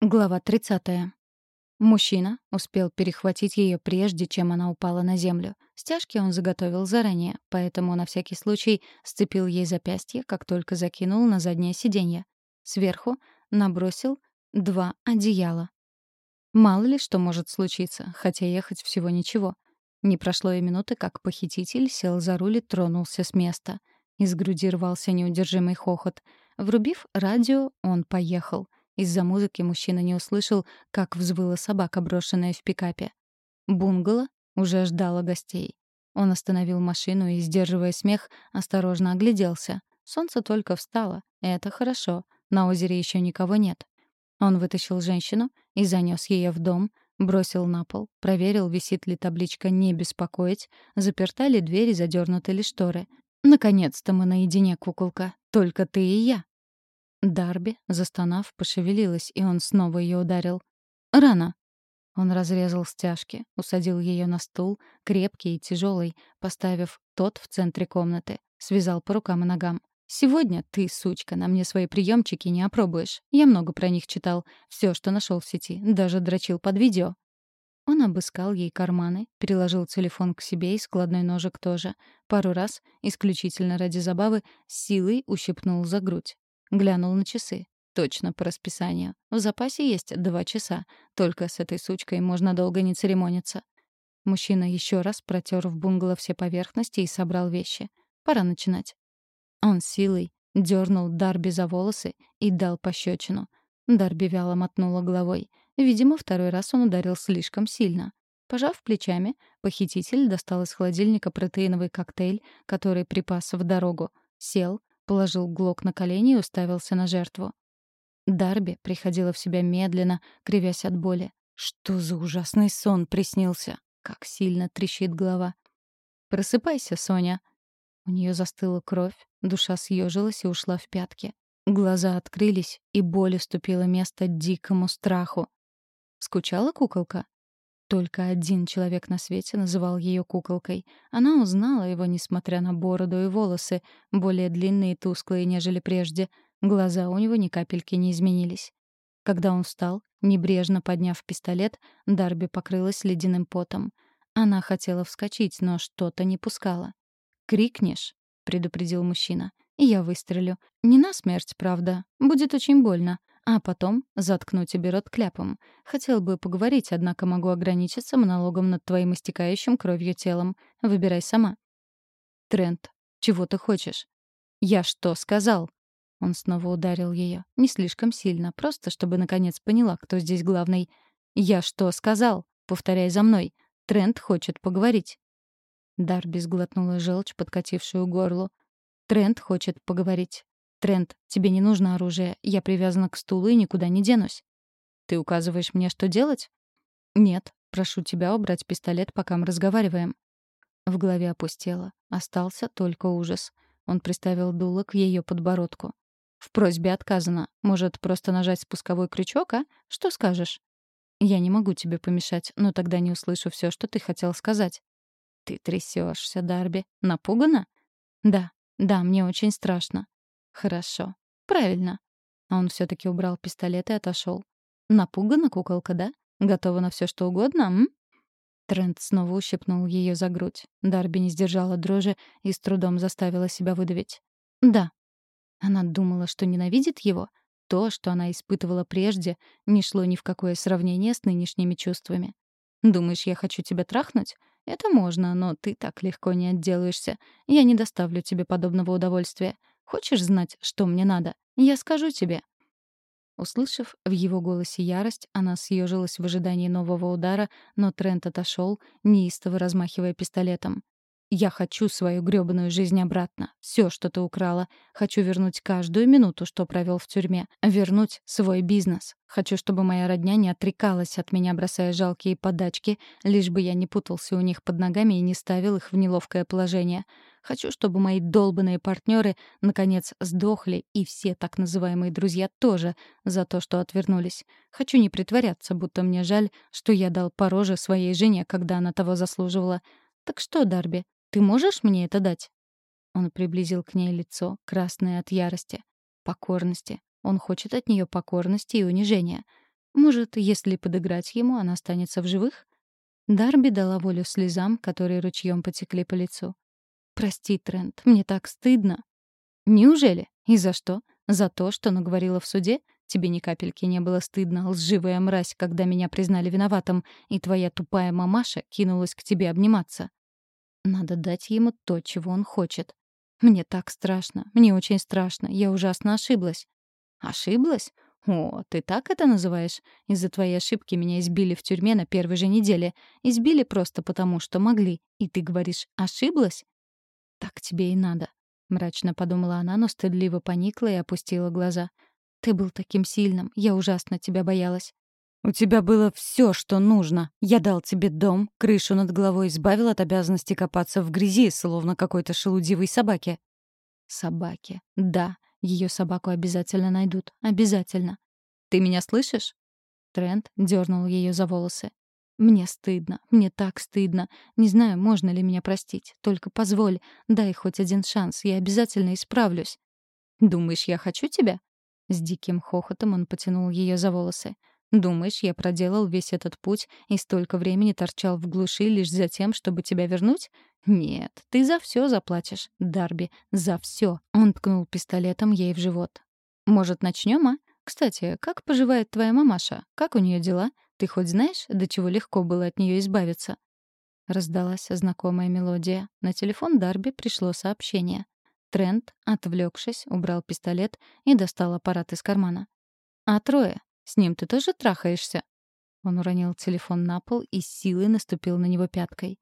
Глава 30. Мужчина успел перехватить ее прежде, чем она упала на землю. Стяжки он заготовил заранее, поэтому на всякий случай сцепил ей запястье, как только закинул на заднее сиденье. Сверху набросил два одеяла. Мало ли что может случиться, хотя ехать всего ничего. Не прошло и минуты, как похититель сел за руль и тронулся с места. Из груди рвался неудержимый хохот. Врубив радио, он поехал — из-за музыки мужчина не услышал, как взвыла собака, брошенная в пикапе. Бунгало уже ждало гостей. Он остановил машину и, сдерживая смех, осторожно огляделся. Солнце только встало. Это хорошо. На озере еще никого нет. Он вытащил женщину и занес ее в дом, бросил на пол, проверил, висит ли табличка «Не беспокоить», заперта ли дверь и задернуты ли шторы. «Наконец-то мы наедине, куколка. Только ты и я». Дарби, застонав, пошевелилась, и он снова ее ударил. «Рано!» Он разрезал стяжки, усадил ее на стул, крепкий и тяжелый, поставив тот в центре комнаты, связал по рукам и ногам. «Сегодня ты, сучка, на мне свои приемчики не опробуешь. Я много про них читал, все, что нашел в сети, даже дрочил под видео». Он обыскал ей карманы, переложил телефон к себе и складной ножик тоже. Пару раз, исключительно ради забавы, силой ущипнул за грудь. Глянул на часы. Точно по расписанию. В запасе есть два часа. Только с этой сучкой можно долго не церемониться. Мужчина еще раз протер в бунгало все поверхности и собрал вещи. Пора начинать. Он силой дернул Дарби за волосы и дал пощечину. Дарби вяло мотнула головой. Видимо, второй раз он ударил слишком сильно. Пожав плечами, похититель достал из холодильника протеиновый коктейль, который припас в дорогу, сел, положил глок на колени и уставился на жертву. Дарби приходила в себя медленно, кривясь от боли. Что за ужасный сон приснился? Как сильно трещит голова. «Просыпайся, Соня!» У нее застыла кровь, душа съежилась и ушла в пятки. Глаза открылись, и боль уступила место дикому страху. Скучала куколка? Только один человек на свете называл ее куколкой. Она узнала его, несмотря на бороду и волосы, более длинные и тусклые, нежели прежде. Глаза у него ни капельки не изменились. Когда он встал, небрежно подняв пистолет, Дарби покрылась ледяным потом. Она хотела вскочить, но что-то не пускала. «Крикнешь?» — предупредил мужчина. «Я выстрелю. Не на смерть, правда. Будет очень больно. А потом заткну тебе рот кляпом. Хотел бы поговорить, однако могу ограничиться монологом над твоим истекающим кровью телом. Выбирай сама. Трент, чего ты хочешь? Я что сказал? Он снова ударил ее, Не слишком сильно, просто чтобы наконец поняла, кто здесь главный. «Я что сказал? Повторяй за мной. Трент хочет поговорить». Дарби сглотнула желчь, подкатившую горло. Трент хочет поговорить. «Трент, тебе не нужно оружие. Я привязана к стулу и никуда не денусь». «Ты указываешь мне, что делать?» «Нет. Прошу тебя убрать пистолет, пока мы разговариваем». В голове опустело. Остался только ужас. Он приставил дуло к ее подбородку. «В просьбе отказано. Может, просто нажать спусковой крючок, а? Что скажешь?» «Я не могу тебе помешать, но тогда не услышу все, что ты хотел сказать». «Ты трясешься, Дарби. Напугана?» «Да, да, мне очень страшно. Хорошо. Правильно. А он все-таки убрал пистолет и отошел. Напугана куколка, да? Готова на все что угодно, м? Трент снова ущипнул ее за грудь. Дарби не сдержала дрожи и с трудом заставила себя выдавить. «Да». Она думала, что ненавидит его. То, что она испытывала прежде, не шло ни в какое сравнение с нынешними чувствами. «Думаешь, я хочу тебя трахнуть? Это можно, но ты так легко не отделаешься. Я не доставлю тебе подобного удовольствия. Хочешь знать, что мне надо? Я скажу тебе». Услышав в его голосе ярость, она съежилась в ожидании нового удара, но Трент отошел, неистово размахивая пистолетом. Я хочу свою грёбаную жизнь обратно. Все, что ты украла. Хочу вернуть каждую минуту, что провел в тюрьме. Вернуть свой бизнес. Хочу, чтобы моя родня не отрекалась от меня, бросая жалкие подачки, лишь бы я не путался у них под ногами и не ставил их в неловкое положение. Хочу, чтобы мои долбанные партнеры наконец сдохли, и все так называемые друзья тоже, за то, что отвернулись. Хочу не притворяться, будто мне жаль, что я дал по роже своей жене, когда она того заслуживала. Так что, Дарби, ты можешь мне это дать?» Он приблизил к ней лицо, красное от ярости, покорности. Он хочет от нее покорности и унижения. Может, если подыграть ему, она останется в живых? Дарби дала волю слезам, которые ручьем потекли по лицу. «Прости, Трент, мне так стыдно». «Неужели? И за что? За то, что наговорила в суде? Тебе ни капельки не было стыдно, лживая мразь, когда меня признали виноватым, и твоя тупая мамаша кинулась к тебе обниматься. Надо дать ему то, чего он хочет. Мне так страшно, мне очень страшно, я ужасно ошиблась. Ошиблась? О, ты так это называешь? Из-за твоей ошибки меня избили в тюрьме на первой же неделе. Избили просто потому, что могли. И ты говоришь «ошиблась»? Так тебе и надо. Мрачно подумала она, но стыдливо поникла и опустила глаза. Ты был таким сильным, я ужасно тебя боялась. У тебя было все, что нужно. Я дал тебе дом, крышу над головой, избавил от обязанности копаться в грязи, словно какой-то шелудивой собаке. Собаке. Да, ее собаку обязательно найдут. Обязательно. Ты меня слышишь? Трент дернул ее за волосы. Мне стыдно, мне так стыдно. Не знаю, можно ли меня простить. Только позволь, дай хоть один шанс, я обязательно исправлюсь. Думаешь, я хочу тебя? С диким хохотом он потянул ее за волосы. Думаешь, я проделал весь этот путь и столько времени торчал в глуши лишь за тем, чтобы тебя вернуть? Нет, ты за все заплатишь, Дарби, за все. Он ткнул пистолетом ей в живот. Может, начнем, а? Кстати, как поживает твоя мамаша? Как у нее дела? Ты хоть знаешь, до чего легко было от нее избавиться? Раздалась знакомая мелодия. На телефон Дарби пришло сообщение. Трент, отвлекшись, убрал пистолет и достал аппарат из кармана. «А трое? С ним ты тоже трахаешься?» Он уронил телефон на пол и с силой наступил на него пяткой.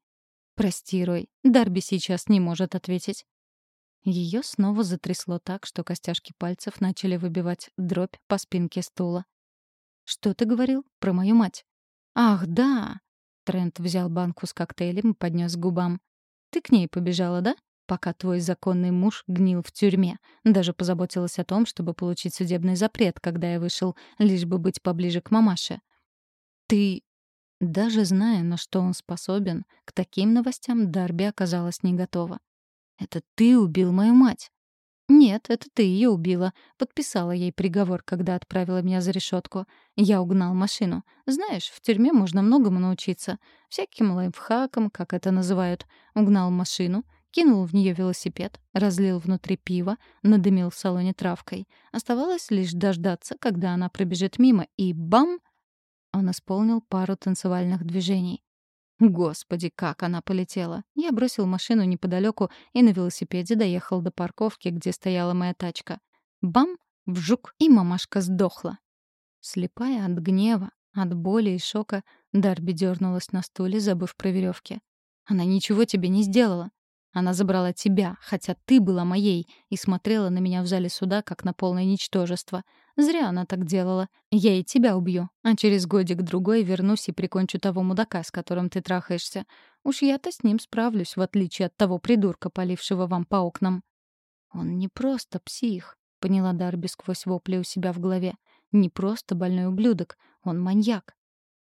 «Прости, Рой, Дарби сейчас не может ответить». Ее снова затрясло так, что костяшки пальцев начали выбивать дробь по спинке стула. «Что ты говорил про мою мать?» «Ах, да!» Трент взял банку с коктейлем и поднес к губам. «Ты к ней побежала, да?» пока твой законный муж гнил в тюрьме. Даже позаботилась о том, чтобы получить судебный запрет, когда я вышел, лишь бы быть поближе к мамаше. Ты... Даже зная, на что он способен, к таким новостям Дарби оказалась не готова. «Это ты убил мою мать?» «Нет, это ты ее убила. Подписала ей приговор, когда отправила меня за решетку. Я угнал машину. Знаешь, в тюрьме можно многому научиться. Всяким лайфхакам, как это называют. Угнал машину, кинул в нее велосипед, разлил внутри пива, надымил в салоне травкой. Оставалось лишь дождаться, когда она пробежит мимо, и бам! Он исполнил пару танцевальных движений. Господи, как она полетела! Я бросил машину неподалеку и на велосипеде доехал до парковки, где стояла моя тачка. Бам! Вжук! И мамашка сдохла. Слепая от гнева, от боли и шока, Дарби дернулась на стуле, забыв про веревки. Она ничего тебе не сделала. Она забрала тебя, хотя ты была моей, и смотрела на меня в зале суда, как на полное ничтожество. Зря она так делала. Я и тебя убью, а через годик-другой вернусь и прикончу того мудака, с которым ты трахаешься. Уж я-то с ним справлюсь, в отличие от того придурка, полившего вам по окнам». «Он не просто псих», — поняла Дарби сквозь вопли у себя в голове. «Не просто больной ублюдок, он маньяк».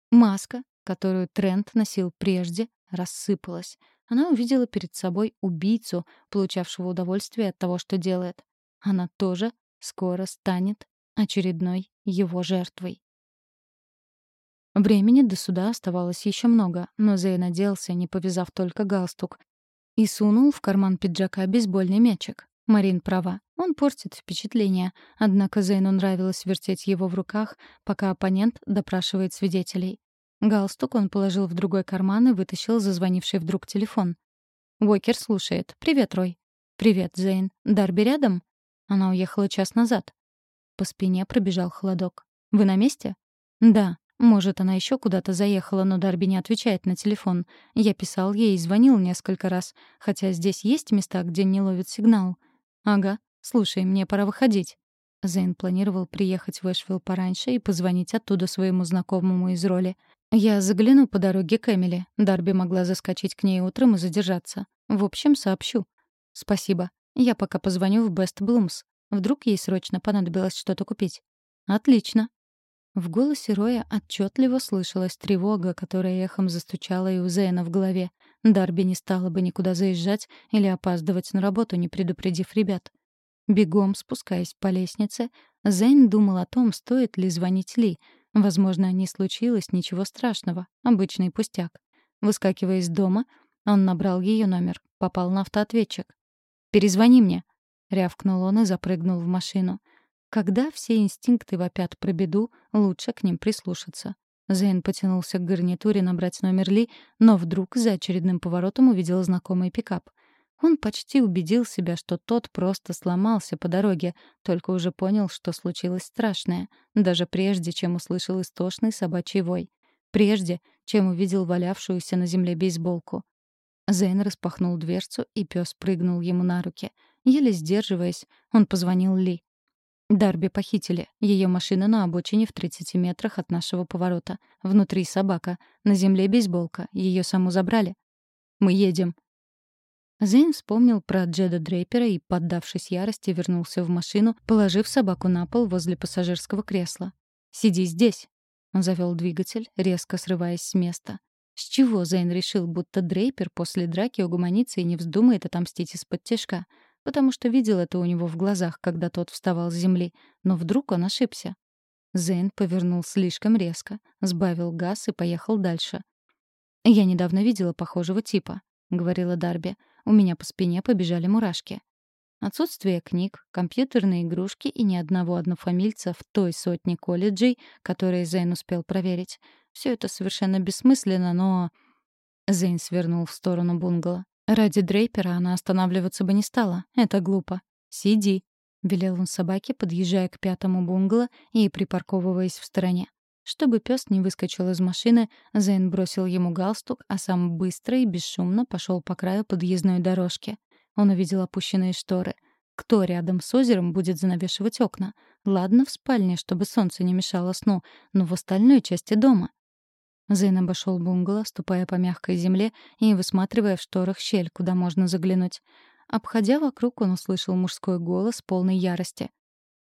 Маска, которую Трент носил прежде, рассыпалась — она увидела перед собой убийцу, получавшего удовольствие от того, что делает. Она тоже скоро станет очередной его жертвой. Времени до суда оставалось еще много, но Зей наделся, не повязав только галстук, и сунул в карман пиджака бейсбольный мячик. Марин права, он портит впечатление, однако Зейну нравилось вертеть его в руках, пока оппонент допрашивает свидетелей. Галстук он положил в другой карман и вытащил зазвонивший вдруг телефон. Уокер слушает. «Привет, Рой». «Привет, Зейн. Дарби рядом?» Она уехала час назад. По спине пробежал холодок. «Вы на месте?» «Да. Может, она еще куда-то заехала, но Дарби не отвечает на телефон. Я писал ей и звонил несколько раз, хотя здесь есть места, где не ловит сигнал. Ага. Слушай, мне пора выходить». Зейн планировал приехать в Эшвилл пораньше и позвонить оттуда своему знакомому из роли. Я загляну по дороге к Эмили. Дарби могла заскочить к ней утром и задержаться. В общем, сообщу. Спасибо. Я пока позвоню в Best Blooms. Вдруг ей срочно понадобилось что-то купить. Отлично. В голосе Роя отчетливо слышалась тревога, которая эхом застучала и у Зейна в голове. Дарби не стала бы никуда заезжать или опаздывать на работу, не предупредив ребят. Бегом спускаясь по лестнице, Зейн думал о том, стоит ли звонить Ли — Возможно, не случилось ничего страшного, обычный пустяк. Выскакивая из дома, он набрал ее номер, попал на автоответчик. «Перезвони мне», — рявкнул он и запрыгнул в машину. Когда все инстинкты вопят про беду, лучше к ним прислушаться. Зейн потянулся к гарнитуре набрать номер Ли, но вдруг за очередным поворотом увидел знакомый пикап. Он почти убедил себя, что тот просто сломался по дороге, только уже понял, что случилось страшное, даже прежде, чем услышал истошный собачий вой. Прежде, чем увидел валявшуюся на земле бейсболку. Зейн распахнул дверцу, и пес прыгнул ему на руки. Еле сдерживаясь, он позвонил Ли. Дарби похитили. Ее машина на обочине в 30 метрах от нашего поворота. Внутри собака. На земле бейсболка. Ее саму забрали. Мы едем. Зейн вспомнил про Джеда Дрейпера и, поддавшись ярости, вернулся в машину, положив собаку на пол возле пассажирского кресла. «Сиди здесь!» Он завел двигатель, резко срываясь с места. С чего Зейн решил, будто Дрейпер после драки угомонится и не вздумает отомстить из-под тяжка? потому что видел это у него в глазах, когда тот вставал с земли, но вдруг он ошибся. Зейн повернул слишком резко, сбавил газ и поехал дальше. «Я недавно видела похожего типа», — говорила Дарби. «У меня по спине побежали мурашки». Отсутствие книг, компьютерные игрушки и ни одного однофамильца в той сотне колледжей, которые Зейн успел проверить. Все это совершенно бессмысленно, но... Зейн свернул в сторону бунгало. Ради Дрейпера она останавливаться бы не стала. Это глупо. «Сиди», — велел он собаке, подъезжая к пятому бунгало и припарковываясь в стороне. Чтобы пес не выскочил из машины, Зейн бросил ему галстук, а сам быстро и бесшумно пошел по краю подъездной дорожки. Он увидел опущенные шторы. Кто рядом с озером будет занавешивать окна? Ладно, в спальне, чтобы солнце не мешало сну, но в остальной части дома. Зейн обошел бунгало, ступая по мягкой земле и высматривая в шторах щель, куда можно заглянуть. Обходя вокруг, он услышал мужской голос полной ярости.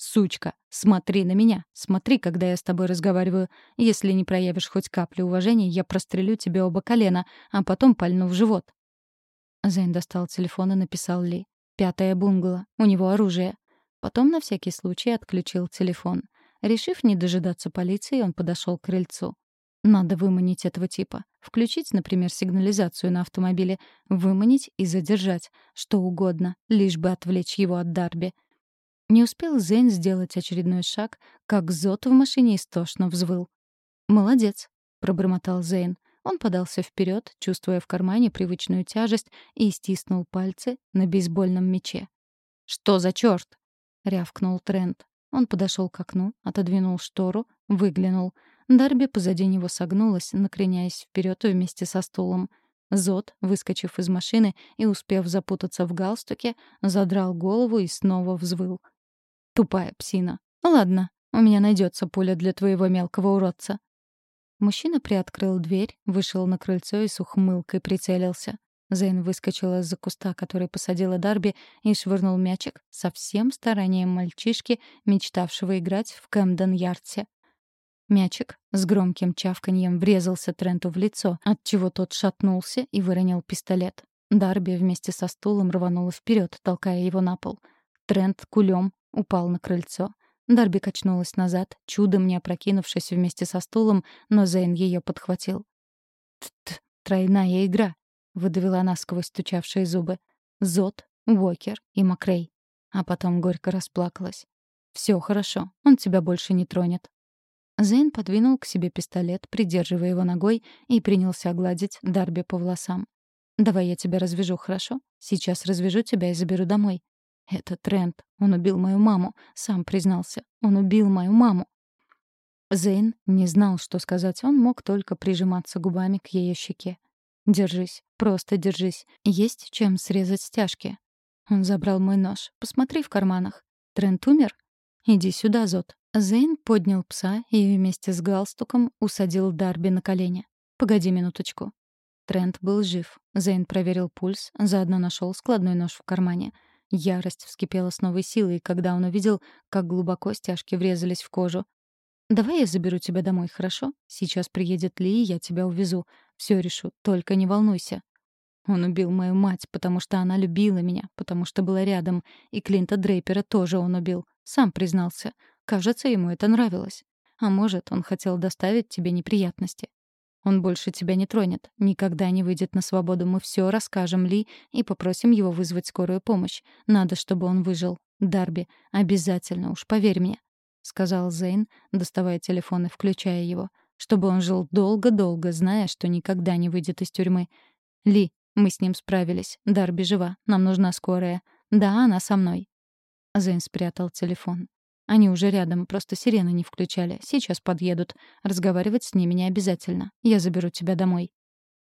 «Сучка, смотри на меня! Смотри, когда я с тобой разговариваю. Если не проявишь хоть каплю уважения, я прострелю тебе оба колена, а потом пальну в живот». Зейн достал телефон и написал Ли. «Пятое бунгало. У него оружие». Потом на всякий случай отключил телефон. Решив не дожидаться полиции, он подошел к крыльцу. Надо выманить этого типа. Включить, например, сигнализацию на автомобиле, выманить и задержать. Что угодно, лишь бы отвлечь его от Дарби. Не успел Зейн сделать очередной шаг, как Зот в машине истошно взвыл. «Молодец», — пробормотал Зейн. Он подался вперед, чувствуя в кармане привычную тяжесть, и стиснул пальцы на бейсбольном мече. «Что за черт?» — рявкнул Трент. Он подошел к окну, отодвинул штору, выглянул — Дарби позади него согнулась, накреняясь вперед вместе со стулом. Зод, выскочив из машины и успев запутаться в галстуке, задрал голову и снова взвыл. «Тупая псина. Ладно, у меня найдется пуля для твоего мелкого уродца». Мужчина приоткрыл дверь, вышел на крыльцо и с ухмылкой прицелился. Зейн выскочил из-за куста, который посадила Дарби, и швырнул мячик со всем старанием мальчишки, мечтавшего играть в Кэмден-Ярдсе. Мячик с громким чавканьем врезался Тренту в лицо, отчего тот шатнулся и выронил пистолет. Дарби вместе со стулом рванула вперед, толкая его на пол. Трент кулем упал на крыльцо. Дарби качнулась назад, чудом не опрокинувшись вместе со стулом, но Зейн ее подхватил. «Т-т, тройная игра», — выдавила она сквозь стучавшие зубы. «Зод, Уокер и Макрей». А потом горько расплакалась. «Все хорошо, он тебя больше не тронет. Зейн подвинул к себе пистолет, придерживая его ногой, и принялся гладить Дарби по волосам. «Давай я тебя развяжу, хорошо? Сейчас развяжу тебя и заберу домой». «Это Трент. Он убил мою маму. Сам признался. Он убил мою маму». Зейн не знал, что сказать. Он мог только прижиматься губами к ее щеке. «Держись. Просто держись. Есть чем срезать стяжки». Он забрал мой нож. «Посмотри в карманах. Трент умер? Иди сюда, Зод. Зейн поднял пса и вместе с галстуком усадил Дарби на колени. «Погоди минуточку». Трент был жив. Зейн проверил пульс, заодно нашел складной нож в кармане. Ярость вскипела с новой силой, когда он увидел, как глубоко стяжки врезались в кожу. «Давай я заберу тебя домой, хорошо? Сейчас приедет Ли, и я тебя увезу. Все решу, только не волнуйся». Он убил мою мать, потому что она любила меня, потому что была рядом. И Клинта Дрейпера тоже он убил. Сам признался. Кажется, ему это нравилось. А может, он хотел доставить тебе неприятности. Он больше тебя не тронет, никогда не выйдет на свободу. Мы все расскажем Ли и попросим его вызвать скорую помощь. Надо, чтобы он выжил. Дарби, обязательно, уж поверь мне», — сказал Зейн, доставая телефон и включая его. «Чтобы он жил долго-долго, зная, что никогда не выйдет из тюрьмы. Ли, мы с ним справились. Дарби жива. Нам нужна скорая. Да, она со мной». Зейн спрятал телефон. Они уже рядом, просто сирены не включали. Сейчас подъедут. Разговаривать с ними не обязательно. Я заберу тебя домой».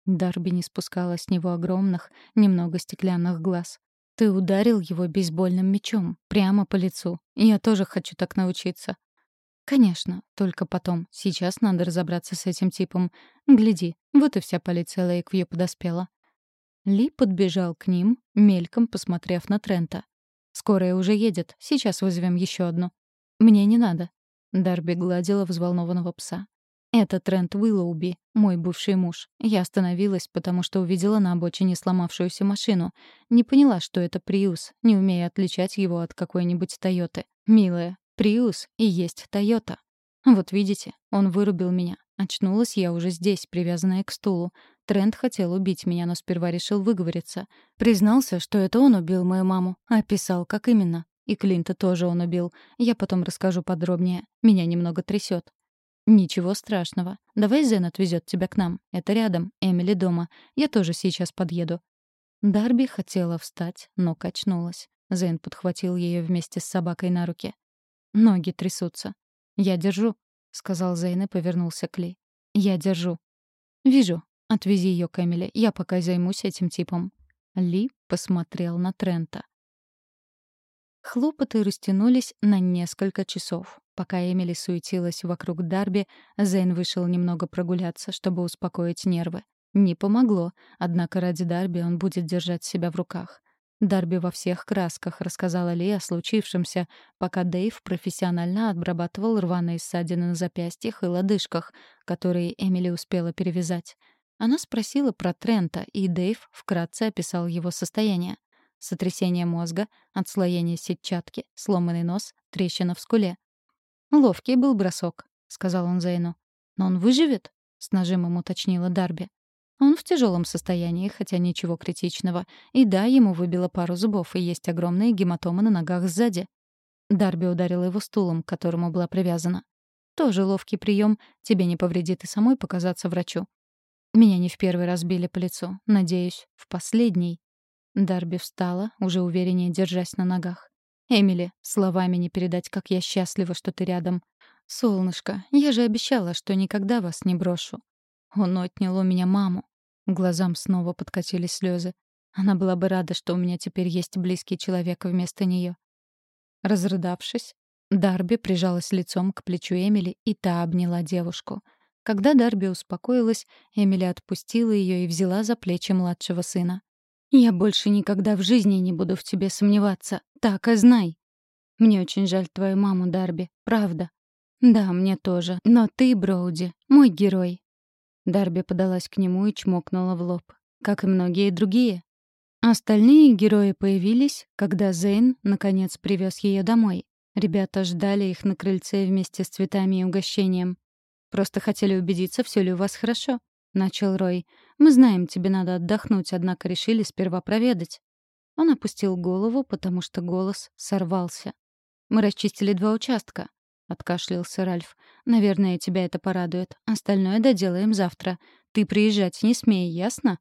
Дарби не спускала с него огромных, немного стеклянных глаз. «Ты ударил его бейсбольным мечом, прямо по лицу. Я тоже хочу так научиться». «Конечно, только потом. Сейчас надо разобраться с этим типом. Гляди, вот и вся полиция Лейквью подоспела». Ли подбежал к ним, мельком посмотрев на Трента. «Скорая уже едет. Сейчас вызовем еще одну». «Мне не надо». Дарби гладила взволнованного пса. «Это Трент Уиллоуби, мой бывший муж. Я остановилась, потому что увидела на обочине сломавшуюся машину. Не поняла, что это Приус, не умея отличать его от какой-нибудь Тойоты. Милая, Приус и есть Тойота. Вот видите, он вырубил меня. Очнулась я уже здесь, привязанная к стулу. Трент хотел убить меня, но сперва решил выговориться. Признался, что это он убил мою маму, описал, как именно. И Клинта тоже он убил. Я потом расскажу подробнее. Меня немного трясет. «Ничего страшного. Давай Зен отвезет тебя к нам. Это рядом. Эмили дома. Я тоже сейчас подъеду». Дарби хотела встать, но качнулась. Зен подхватил ее вместе с собакой на руки. Ноги трясутся. «Я держу», — сказал Зейн и повернулся к Ли. «Я держу». «Вижу. Отвези ее к Эмили. Я пока займусь этим типом». Ли посмотрел на Трента. Хлопоты растянулись на несколько часов. Пока Эмили суетилась вокруг Дарби, Зейн вышел немного прогуляться, чтобы успокоить нервы. Не помогло, однако ради Дарби он будет держать себя в руках. Дарби во всех красках рассказала Ли о случившемся, пока Дэйв профессионально обрабатывал рваные ссадины на запястьях и лодыжках, которые Эмили успела перевязать. Она спросила про Трента, и Дэйв вкратце описал его состояние. Сотрясение мозга, отслоение сетчатки, сломанный нос, трещина в скуле. «Ловкий был бросок», — сказал он Зейну. «Но он выживет?» — с нажимом уточнила Дарби. Он в тяжелом состоянии, хотя ничего критичного. И да, ему выбило пару зубов, и есть огромные гематомы на ногах сзади. Дарби ударила его стулом, к которому была привязана. Тоже ловкий прием. Тебе не повредит и самой показаться врачу. Меня не в первый раз били по лицу. Надеюсь, в последний. Дарби встала, уже увереннее держась на ногах. «Эмили, словами не передать, как я счастлива, что ты рядом. Солнышко, я же обещала, что никогда вас не брошу. Он отнял у меня маму». Глазам снова подкатились слезы. Она была бы рада, что у меня теперь есть близкий человек вместо нее. Разрыдавшись, Дарби прижалась лицом к плечу Эмили, и та обняла девушку. Когда Дарби успокоилась, Эмили отпустила ее и взяла за плечи младшего сына. Я больше никогда в жизни не буду в тебе сомневаться. Так и знай. Мне очень жаль твою маму, Дарби. Правда. Да, мне тоже. Но ты, Броуди, мой герой. Дарби подалась к нему и чмокнула в лоб. Как и многие другие. Остальные герои появились, когда Зейн наконец привез ее домой. Ребята ждали их на крыльце вместе с цветами и угощением. Просто хотели убедиться, все ли у вас хорошо. — начал Рой. «Мы знаем, тебе надо отдохнуть, однако решили сперва проведать». Он опустил голову, потому что голос сорвался. «Мы расчистили два участка», — откашлялся Ральф. «Наверное, тебя это порадует. Остальное доделаем завтра. Ты приезжать не смей, ясно?»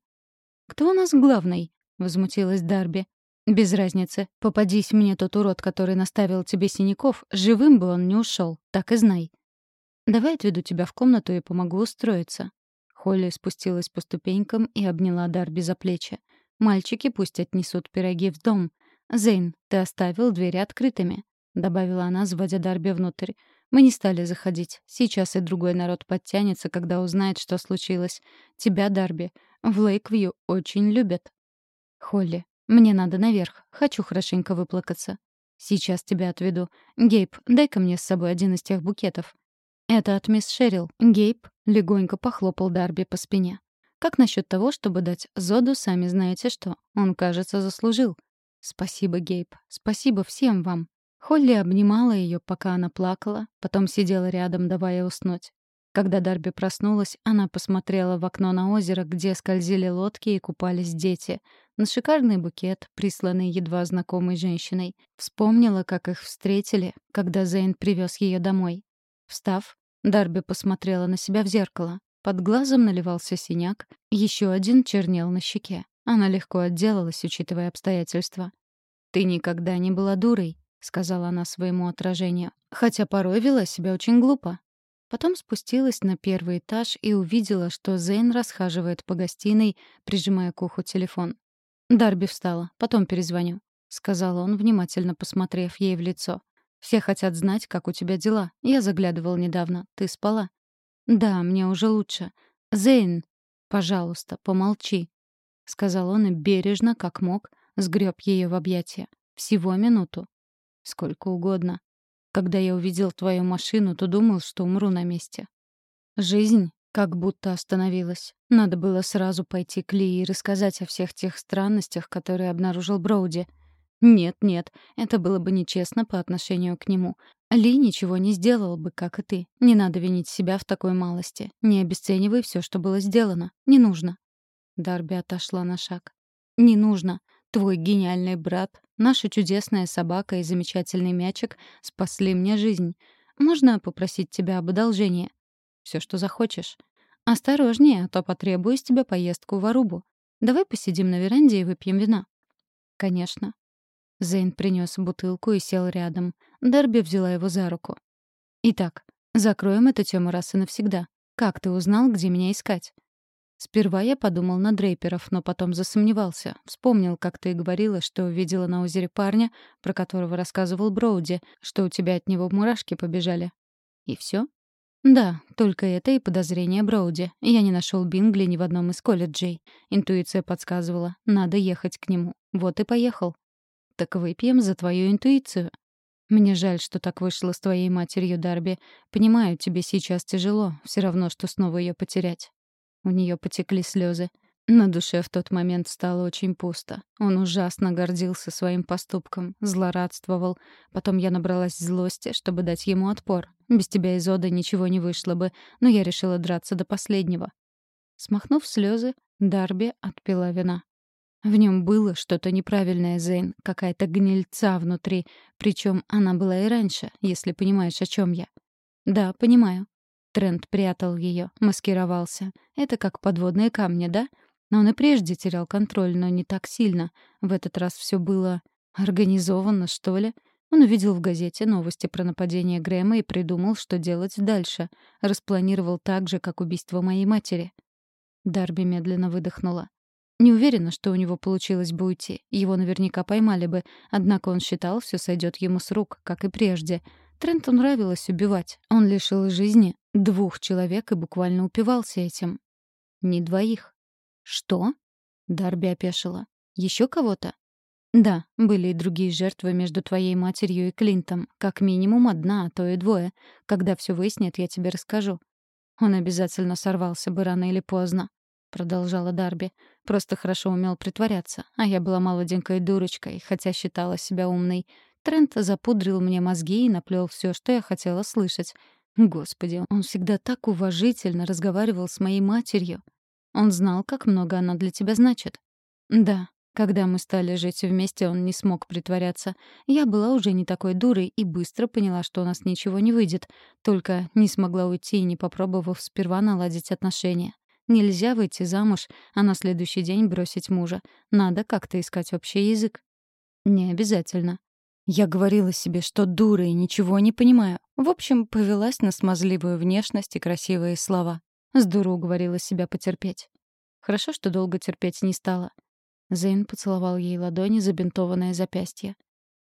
«Кто у нас главный?» — возмутилась Дарби. «Без разницы. Попадись мне тот урод, который наставил тебе синяков, живым бы он не ушел, так и знай. Давай отведу тебя в комнату и помогу устроиться. Холли спустилась по ступенькам и обняла Дарби за плечи. «Мальчики пусть отнесут пироги в дом. Зейн, ты оставил двери открытыми», — добавила она, заводя Дарби внутрь. «Мы не стали заходить. Сейчас и другой народ подтянется, когда узнает, что случилось. Тебя, Дарби, в Лейквью очень любят». «Холли, мне надо наверх. Хочу хорошенько выплакаться». «Сейчас тебя отведу. Гейб, дай-ка мне с собой один из тех букетов». «Это от мисс Шерил. Гейб легонько похлопал Дарби по спине. «Как насчет того, чтобы дать Зоду, сами знаете что? Он, кажется, заслужил». «Спасибо, Гейб. Спасибо всем вам». Холли обнимала ее, пока она плакала, потом сидела рядом, давая уснуть. Когда Дарби проснулась, она посмотрела в окно на озеро, где скользили лодки и купались дети, на шикарный букет, присланный едва знакомой женщиной. Вспомнила, как их встретили, когда Зейн привез ее домой. Встав, Дарби посмотрела на себя в зеркало. Под глазом наливался синяк, еще один чернел на щеке. Она легко отделалась, учитывая обстоятельства. «Ты никогда не была дурой», — сказала она своему отражению, хотя порой вела себя очень глупо. Потом спустилась на первый этаж и увидела, что Зейн расхаживает по гостиной, прижимая к уху телефон. «Дарби встала, потом перезвоню», — сказал он, внимательно посмотрев ей в лицо. «Все хотят знать, как у тебя дела. Я заглядывал недавно. Ты спала?» «Да, мне уже лучше. Зейн, пожалуйста, помолчи», — сказал он и бережно, как мог, сгреб ее в объятия. «Всего минуту. Сколько угодно. Когда я увидел твою машину, то думал, что умру на месте. Жизнь как будто остановилась. Надо было сразу пойти к Ли и рассказать о всех тех странностях, которые обнаружил Броуди. Нет, нет, это было бы нечестно по отношению к нему. Ли ничего не сделал бы, как и ты. Не надо винить себя в такой малости. Не обесценивай все, что было сделано. Не нужно. Дарби отошла на шаг. Не нужно. Твой гениальный брат, наша чудесная собака и замечательный мячик спасли мне жизнь. Можно попросить тебя об одолжении? Все, что захочешь. Осторожнее, а то потребую с тебя поездку в Арубу. Давай посидим на веранде и выпьем вина. Конечно. Зейн принес бутылку и сел рядом. Дарби взяла его за руку. Итак, закроем эту тему раз и навсегда. Как ты узнал, где меня искать? Сперва я подумал на Дрейперов, но потом засомневался. Вспомнил, как ты говорила, что увидела на озере парня, про которого рассказывал Броуди, что у тебя от него мурашки побежали. И все? Да, только это и подозрение Броуди. Я не нашел Бингли ни в одном из колледжей. Интуиция подсказывала, надо ехать к нему. Вот и поехал. Так выпьем за твою интуицию. Мне жаль, что так вышло с твоей матерью, Дарби. Понимаю, тебе сейчас тяжело, все равно, что снова ее потерять. У нее потекли слезы. На душе в тот момент стало очень пусто. Он ужасно гордился своим поступком, злорадствовал. Потом я набралась злости, чтобы дать ему отпор. Без тебя из Ода ничего не вышло бы, но я решила драться до последнего. Смахнув слезы, Дарби отпила вина. В нем было что-то неправильное, Зейн, какая-то гнильца внутри, причем она была и раньше, если понимаешь, о чем я. Да, понимаю. Трент прятал ее, маскировался. Это как подводные камни, да? Но он и прежде терял контроль, но не так сильно. В этот раз все было организовано, что ли. Он увидел в газете новости про нападение Грэма и придумал, что делать дальше. Распланировал так же, как убийство моей матери. Дарби медленно выдохнула. Не уверена, что у него получилось бы уйти. Его наверняка поймали бы. Однако он считал, все сойдет ему с рук, как и прежде. Тренту нравилось убивать. Он лишил жизни двух человек и буквально упивался этим. Не двоих. Что? Дарби опешила. Еще кого-то? Да, были и другие жертвы между твоей матерью и Клинтом. Как минимум одна, а то и двое. Когда все выяснят, я тебе расскажу. Он обязательно сорвался бы рано или поздно. — продолжала Дарби. «Просто хорошо умел притворяться. А я была молоденькой дурочкой, хотя считала себя умной. Трент запудрил мне мозги и наплел все, что я хотела слышать. Господи, он всегда так уважительно разговаривал с моей матерью. Он знал, как много она для тебя значит. Да, когда мы стали жить вместе, он не смог притворяться. Я была уже не такой дурой и быстро поняла, что у нас ничего не выйдет. Только не смогла уйти, не попробовав сперва наладить отношения. Нельзя выйти замуж, а на следующий день бросить мужа. Надо как-то искать общий язык. Не обязательно. Я говорила себе, что дура и ничего не понимаю. В общем, повелась на смазливую внешность и красивые слова. С дуру уговорила себя потерпеть. Хорошо, что долго терпеть не стала. Зейн поцеловал ей ладони, забинтованное запястье.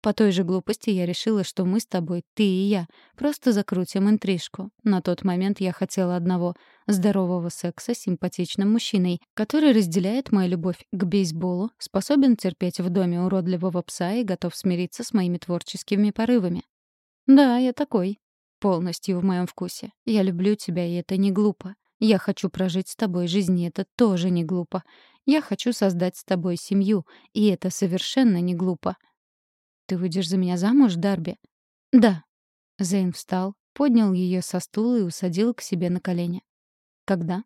По той же глупости я решила, что мы с тобой, ты и я, просто закрутим интрижку. На тот момент я хотела одного — здорового секса с симпатичным мужчиной, который разделяет мою любовь к бейсболу, способен терпеть в доме уродливого пса и готов смириться с моими творческими порывами. Да, я такой. Полностью в моем вкусе. Я люблю тебя, и это не глупо. Я хочу прожить с тобой жизнь, и это тоже не глупо. Я хочу создать с тобой семью, и это совершенно не глупо. «Ты выйдешь за меня замуж, Дарби?» «Да». Зейн встал, поднял ее со стула и усадил к себе на колени. «Когда?»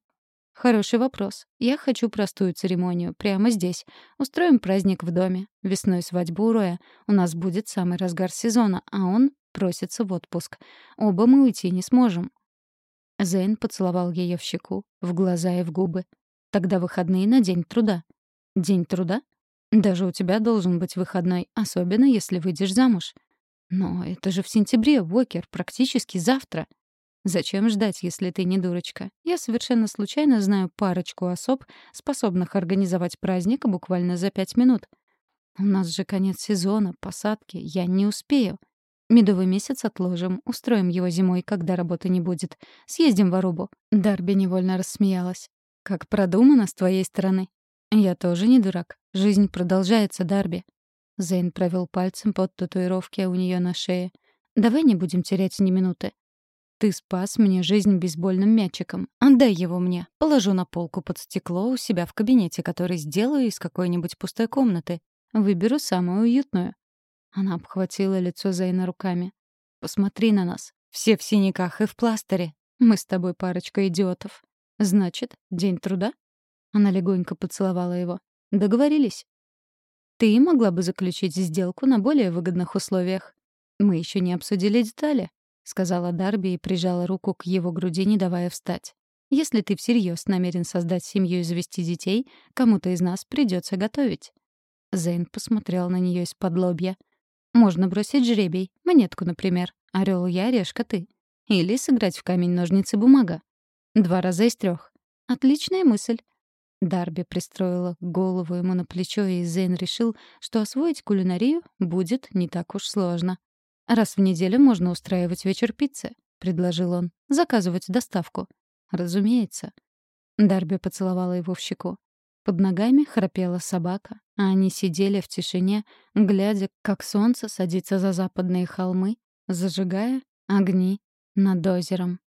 «Хороший вопрос. Я хочу простую церемонию. Прямо здесь. Устроим праздник в доме. Весной свадьбу у Роя. У нас будет самый разгар сезона, а он просится в отпуск. Оба мы уйти не сможем». Зейн поцеловал ее в щеку, в глаза и в губы. «Тогда выходные на день труда». «День труда? Даже у тебя должен быть выходной, особенно если выйдешь замуж». «Но это же в сентябре, Уокер, практически завтра». «Зачем ждать, если ты не дурочка? Я совершенно случайно знаю парочку особ, способных организовать праздник буквально за пять минут. У нас же конец сезона, посадки, я не успею. Медовый месяц отложим, устроим его зимой, когда работы не будет. Съездим в Арубу». Дарби невольно рассмеялась. «Как продумано с твоей стороны». «Я тоже не дурак. Жизнь продолжается, Дарби». Зейн провел пальцем под татуировки у нее на шее. «Давай не будем терять ни минуты. Ты спас мне жизнь бейсбольным мячиком. Отдай его мне. Положу на полку под стекло у себя в кабинете, который сделаю из какой-нибудь пустой комнаты. Выберу самую уютную». Она обхватила лицо Зейна руками. «Посмотри на нас. Все в синяках и в пластыре. Мы с тобой парочка идиотов. Значит, день труда?» Она легонько поцеловала его. «Договорились?» «Ты могла бы заключить сделку на более выгодных условиях. Мы еще не обсудили детали сказала Дарби и прижала руку к его груди, не давая встать. Если ты всерьез намерен создать семью и завести детей, кому-то из нас придется готовить. Зейн посмотрел на нее из-под лобья. Можно бросить жребий, монетку, например. Орел я, решка ты. Или сыграть в камень-ножницы-бумага. Два раза из трех. Отличная мысль. Дарби пристроила голову ему на плечо, и Зейн решил, что освоить кулинарию будет не так уж сложно. «Раз в неделю можно устраивать вечер пиццы», — предложил он. «Заказывать доставку». «Разумеется». Дарби поцеловала его в щеку. Под ногами храпела собака, а они сидели в тишине, глядя, как солнце садится за западные холмы, зажигая огни над озером.